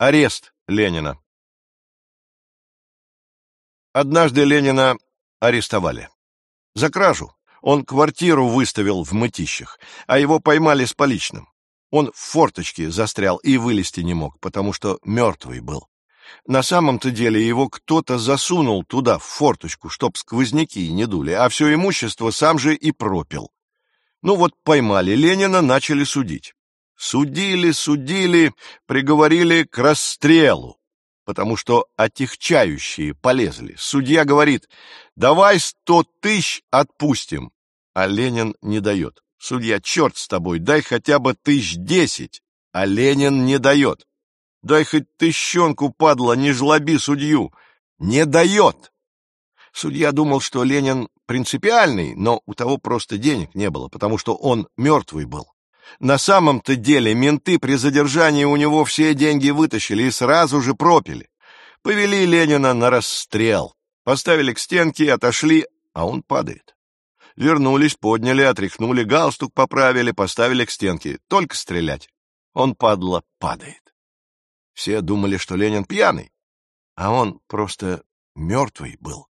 Арест Ленина Однажды Ленина арестовали. За кражу. Он квартиру выставил в мытищах, а его поймали с поличным. Он в форточке застрял и вылезти не мог, потому что мертвый был. На самом-то деле его кто-то засунул туда, в форточку, чтоб сквозняки не дули, а все имущество сам же и пропил. Ну вот поймали Ленина, начали судить. Судили, судили, приговорили к расстрелу, потому что отягчающие полезли. Судья говорит, давай сто тысяч отпустим, а Ленин не дает. Судья, черт с тобой, дай хотя бы тысяч десять, а Ленин не дает. Дай хоть тыщенку, падла, не жлоби судью. Не дает. Судья думал, что Ленин принципиальный, но у того просто денег не было, потому что он мертвый был. На самом-то деле менты при задержании у него все деньги вытащили и сразу же пропили. Повели Ленина на расстрел. Поставили к стенке, отошли, а он падает. Вернулись, подняли, отряхнули, галстук поправили, поставили к стенке. Только стрелять. Он, падла, падает. Все думали, что Ленин пьяный, а он просто мертвый был.